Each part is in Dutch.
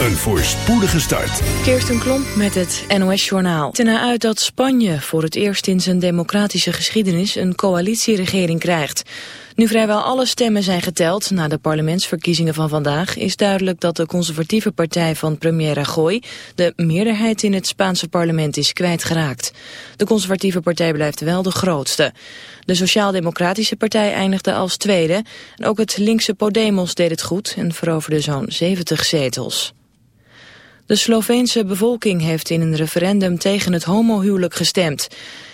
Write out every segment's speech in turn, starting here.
een voorspoedige start. Kirsten Klomp met het NOS-journaal. Het na uit dat Spanje voor het eerst in zijn democratische geschiedenis een coalitieregering krijgt. Nu vrijwel alle stemmen zijn geteld na de parlementsverkiezingen van vandaag... is duidelijk dat de conservatieve partij van premier Rajoy... de meerderheid in het Spaanse parlement is kwijtgeraakt. De conservatieve partij blijft wel de grootste. De Sociaal-Democratische Partij eindigde als tweede. En ook het linkse Podemos deed het goed en veroverde zo'n 70 zetels. De Sloveense bevolking heeft in een referendum tegen het homohuwelijk gestemd.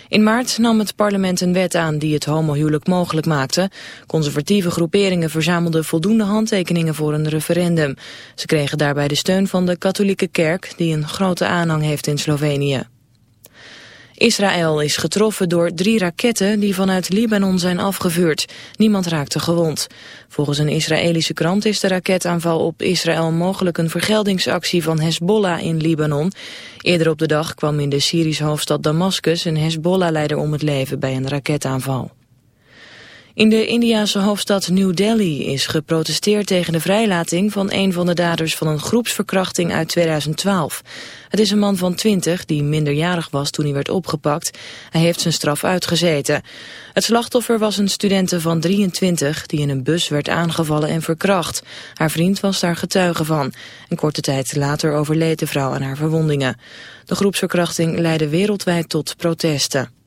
In maart nam het parlement een wet aan die het homohuwelijk mogelijk maakte. Conservatieve groeperingen verzamelden voldoende handtekeningen voor een referendum. Ze kregen daarbij de steun van de katholieke kerk, die een grote aanhang heeft in Slovenië. Israël is getroffen door drie raketten die vanuit Libanon zijn afgevuurd. Niemand raakte gewond. Volgens een Israëlische krant is de raketaanval op Israël mogelijk een vergeldingsactie van Hezbollah in Libanon. Eerder op de dag kwam in de Syrische hoofdstad Damascus een Hezbollah-leider om het leven bij een raketaanval. In de Indiase hoofdstad New Delhi is geprotesteerd tegen de vrijlating van een van de daders van een groepsverkrachting uit 2012. Het is een man van 20 die minderjarig was toen hij werd opgepakt. Hij heeft zijn straf uitgezeten. Het slachtoffer was een studente van 23 die in een bus werd aangevallen en verkracht. Haar vriend was daar getuige van. En korte tijd later overleed de vrouw aan haar verwondingen. De groepsverkrachting leidde wereldwijd tot protesten.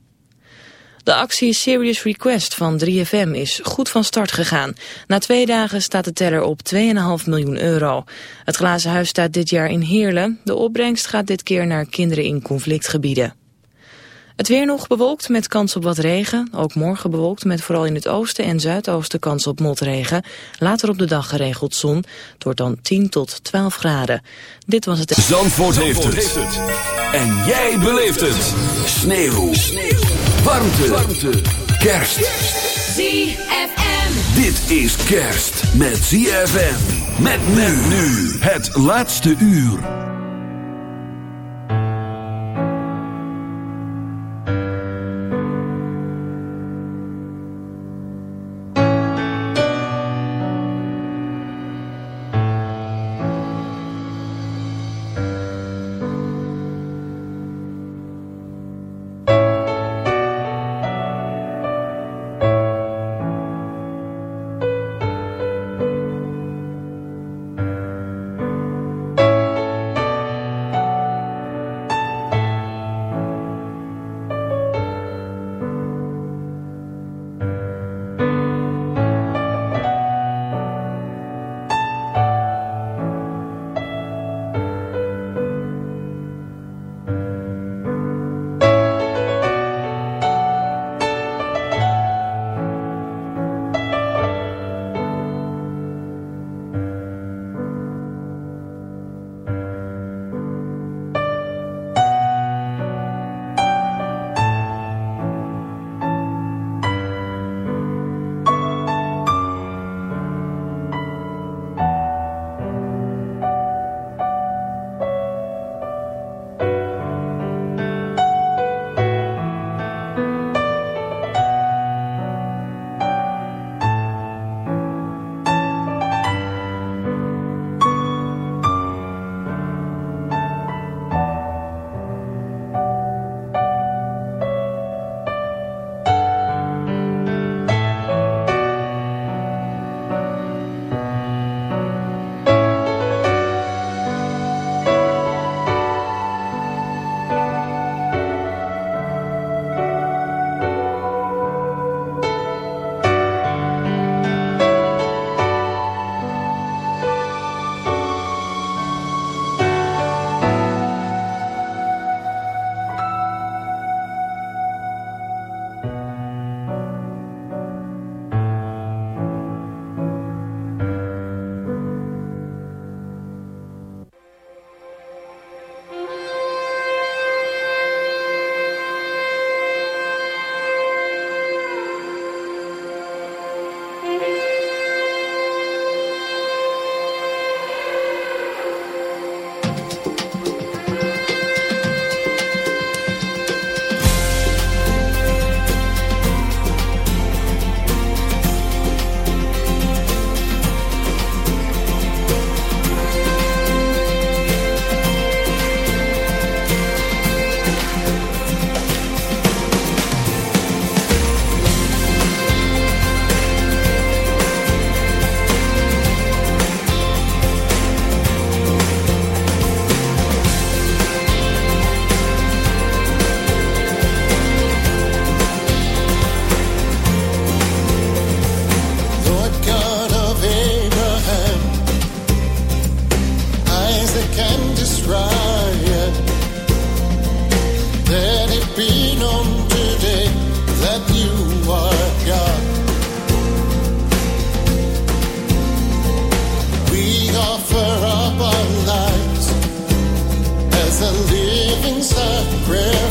De actie Serious Request van 3FM is goed van start gegaan. Na twee dagen staat de teller op 2,5 miljoen euro. Het glazen huis staat dit jaar in Heerlen. De opbrengst gaat dit keer naar kinderen in conflictgebieden. Het weer nog bewolkt met kans op wat regen. Ook morgen bewolkt met vooral in het oosten en zuidoosten kans op motregen. Later op de dag geregeld zon. Het wordt dan 10 tot 12 graden. Dit was het... Zandvoort, heeft, het. En jij beleeft het. Sneeuw. Sneeuw. Warmte. Warmte. Kerst. ZFM. Dit is kerst met ZFM. Met men nu. Het laatste uur. I've. We offer up our lives as a living sacrifice.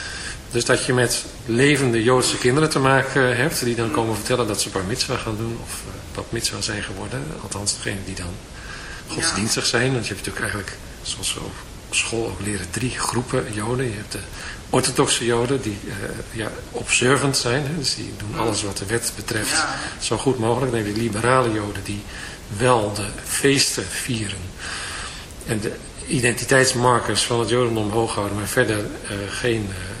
Dus dat je met levende Joodse kinderen te maken hebt, die dan komen vertellen dat ze bar mitzwa gaan doen, of uh, dat mitzwa zijn geworden. Althans, degene die dan godsdienstig zijn. Want je hebt natuurlijk eigenlijk, zoals we op school ook leren, drie groepen Joden. Je hebt de orthodoxe Joden, die uh, ja, observant zijn. Hè, dus die doen alles wat de wet betreft ja. zo goed mogelijk. Dan heb je de liberale Joden, die wel de feesten vieren. En de identiteitsmarkers van het Jodendom hoog houden, maar verder uh, geen uh,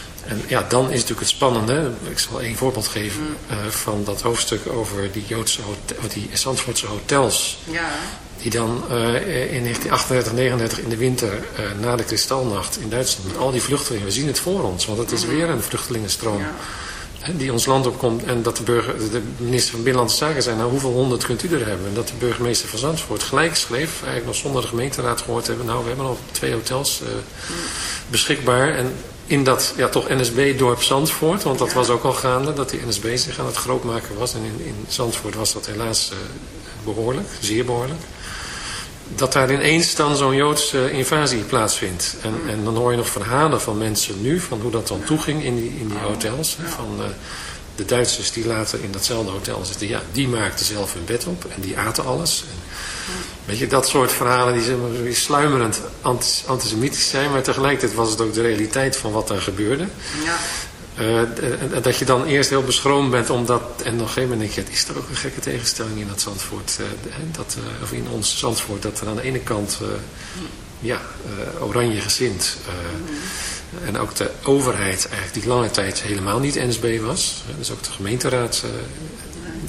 En ja, dan is natuurlijk het spannende. Ik zal één voorbeeld geven van dat hoofdstuk over die Joodse hotel, die Zandvoortse hotels. Ja die dan uh, in 1938, 39 in de winter uh, na de kristalnacht in Duitsland met al die vluchtelingen, we zien het voor ons, want het is weer een vluchtelingenstroom ja. die ons land opkomt en dat de, burger, de minister van Binnenlandse Zaken zei, nou hoeveel honderd kunt u er hebben? En dat de burgemeester van Zandvoort gelijk schreef, eigenlijk nog zonder de gemeenteraad gehoord hebben, nou we hebben al twee hotels uh, beschikbaar en in dat ja, toch NSB-dorp Zandvoort, want dat was ook al gaande, dat die NSB zich aan het grootmaken was en in, in Zandvoort was dat helaas behoorlijk, zeer behoorlijk dat daar ineens dan zo'n Joodse invasie plaatsvindt. En, en dan hoor je nog verhalen van mensen nu, van hoe dat dan toeging in die, in die hotels. Van uh, de Duitsers die later in datzelfde hotel zitten, ja, die maakten zelf hun bed op en die aten alles. En, weet je, dat soort verhalen die, zeg maar, sluimerend antisemitisch zijn, maar tegelijkertijd was het ook de realiteit van wat daar gebeurde. Ja. Uh, dat je dan eerst heel beschroomd bent omdat, en nog geen moment denk je, is er ook een gekke tegenstelling in dat Zandvoort, uh, dat, uh, of in ons Zandvoort, dat er aan de ene kant, ja, oranje gezind, mm. En ook de overheid eigenlijk die lange tijd helemaal niet NSB was, dus ook de gemeenteraad,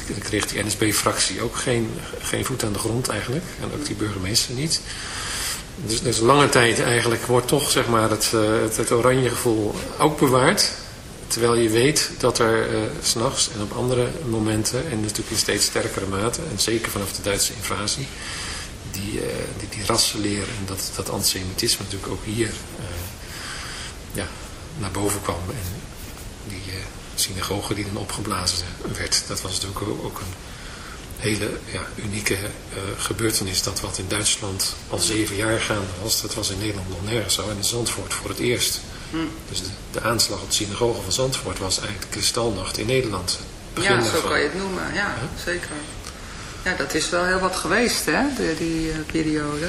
nee. kreeg die NSB-fractie ook geen, geen voet aan de grond eigenlijk, en ook die burgemeester niet. Dus, dus lange tijd eigenlijk wordt toch zeg maar het, het, het oranje gevoel ook bewaard. Terwijl je weet dat er uh, s'nachts en op andere momenten, en natuurlijk in steeds sterkere mate, en zeker vanaf de Duitse invasie, die, uh, die, die rassenleer en dat, dat antisemitisme natuurlijk ook hier uh, ja, naar boven kwam. En die synagoge die dan opgeblazen werd, dat was natuurlijk ook, een hele ja, unieke gebeurtenis. Dat wat in Duitsland al zeven jaar gaande was, dat was in Nederland nog nergens zo en in Zandvoort voor het eerst. Hmm. Dus de, de, aanslag op de synagoge van Zandvoort was eigenlijk de kristalnacht in Nederland. Ja, zo kan je het noemen. Ja, zeker. Ja, dat is wel heel wat geweest, hè, die, die uh, periode.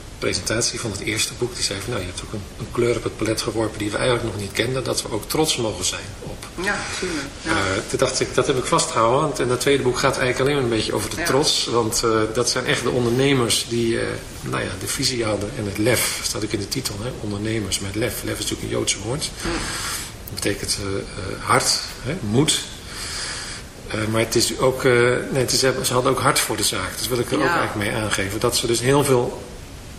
presentatie van het eerste boek. Die zei van nou je hebt ook een, een, kleur op het palet geworpen die we eigenlijk nog niet kenden. Dat we ook trots mogen zijn op. Ja, tuurlijk. Ja. Uh, toen dacht ik, dat heb ik vastgehouden. Want, en dat tweede boek gaat eigenlijk alleen maar een beetje over de Ja. trots. Want uh, dat zijn echt de ondernemers die uh, nou ja, de visie hadden. En het lef, staat ook in de titel. Hè? Ondernemers met lef. Lef is natuurlijk een Joodse woord. Dat betekent hart, hè? moed. Uh, maar het is ook, uh, nee, het is, ze hadden ook hart voor de zaak. Dus wil ik er Ja. ook eigenlijk mee aangeven. Dat ze dus heel veel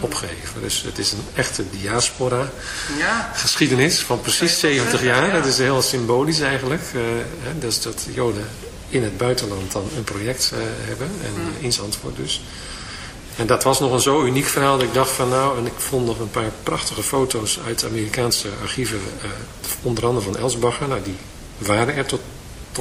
Opgegeven. Dus het is een echte diaspora ja. geschiedenis van precies 70 jaar. Ja. Dat is heel symbolisch eigenlijk. Uh, hè, dus dat Joden in het buitenland dan een project uh, hebben. En Mm. in Zandvoort dus. En dat was nog een zo uniek verhaal dat ik dacht van nou... En ik vond nog een paar prachtige foto's uit Amerikaanse archieven. eh, onder andere van Elsbacher. Nou, die waren er tot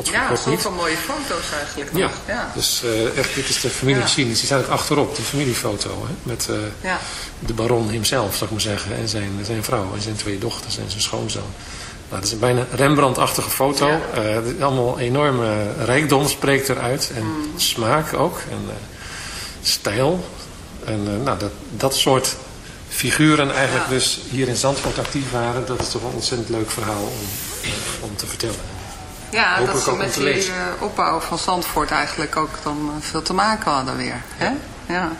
tot ja, kort niet. zoveel mooie foto's eigenlijk ja. nog. Ja, dus uh, echt, dit is de familiegeschiedenis. Die staat ook achterop, die familiefoto. Hè? Met uh, ja. de baron hemzelf, zou ik maar zeggen. En zijn, zijn vrouw en zijn twee dochters en zijn schoonzoon. Nou, dat is een bijna Rembrandt-achtige foto. Ja. Uh, allemaal enorme rijkdom spreekt eruit. En mm. smaak ook. En stijl. En nou, dat, dat soort figuren eigenlijk Ja. dus hier in Zandvoort actief waren. Dat is toch een ontzettend leuk verhaal om, om te vertellen. Ja, dat ze met die uh, opbouw van Zandvoort eigenlijk ook dan uh, veel te maken hadden weer. Hè? Ja.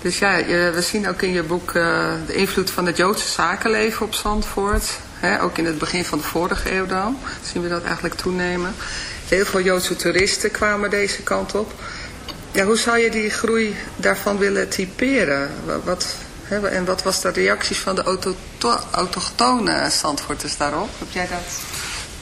Dus ja, je, we zien ook in je boek uh, de invloed van het Joodse zakenleven op Zandvoort. Hè? Ook in het begin van de vorige eeuw dan zien we dat eigenlijk toenemen. Heel veel Joodse toeristen kwamen deze kant op. Ja, hoe zou je die groei daarvan willen typeren? Wat, hè, en wat was de reacties van de autochtone Zandvoorters daarop? Heb jij dat...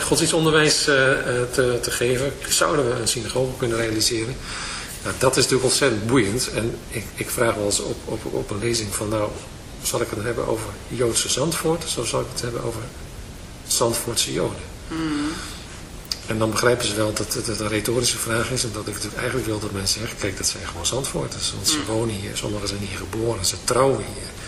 godsdienstonderwijs uh, te, te geven? Zouden we een synagoge kunnen realiseren? Nou, dat is natuurlijk ontzettend boeiend en ik, ik vraag wel eens op, op, op een lezing van nou, zal ik het hebben over Joodse Zandvoort of zal ik het hebben over Zandvoortse Joden? Mm. En dan begrijpen ze wel dat het een retorische vraag is. En dat ik natuurlijk eigenlijk wil dat mensen zeggen, kijk dat zijn gewoon Zandvoorters. Want ze mm. wonen hier, sommigen zijn hier geboren, ze trouwen hier.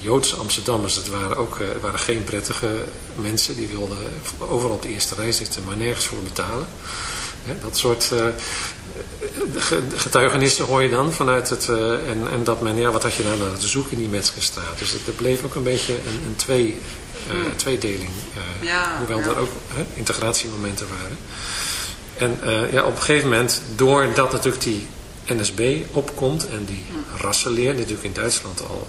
Joodse Amsterdammers, dat waren ook uh, waren geen prettige mensen. Die wilden overal op de eerste rij zitten, maar nergens voor betalen. Dat soort uh, getuigenissen hoor je dan vanuit het... Uh, en, en dat men, ja, wat had je nou te zoeken in die Metzgerstraat? Dus het, bleef ook een beetje een, een twee, mm. tweedeling. Ja, hoewel ja. er ook integratiemomenten waren. En ja, op een gegeven moment, doordat natuurlijk die NSB opkomt en die mm. rassenleer, die natuurlijk in Duitsland al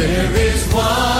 There is one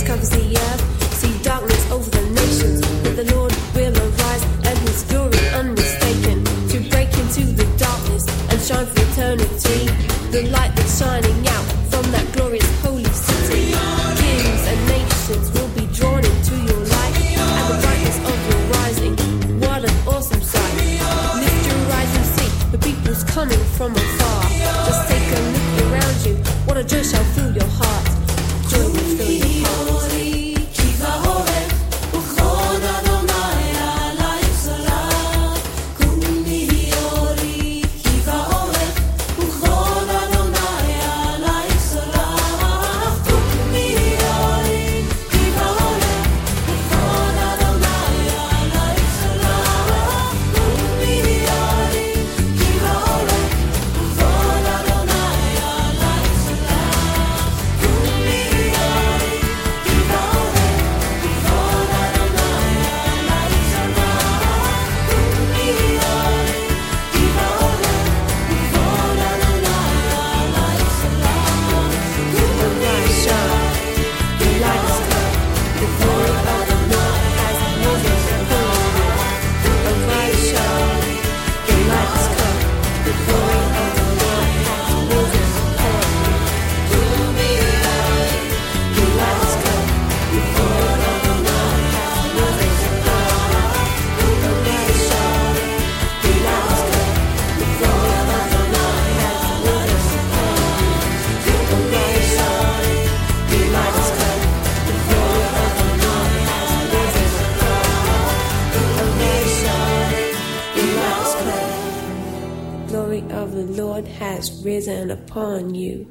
darkness the earth. See darkness over the nations. But the Lord will arise and his glory unmistakable To break into the darkness and shine for eternity. The light that's shining out from that glorious holy city. Kings and nations will be drawn into your light. And the brightness of your rising. What an awesome sight. Lift your eyes and see the people's coming from. the Lord has risen upon you.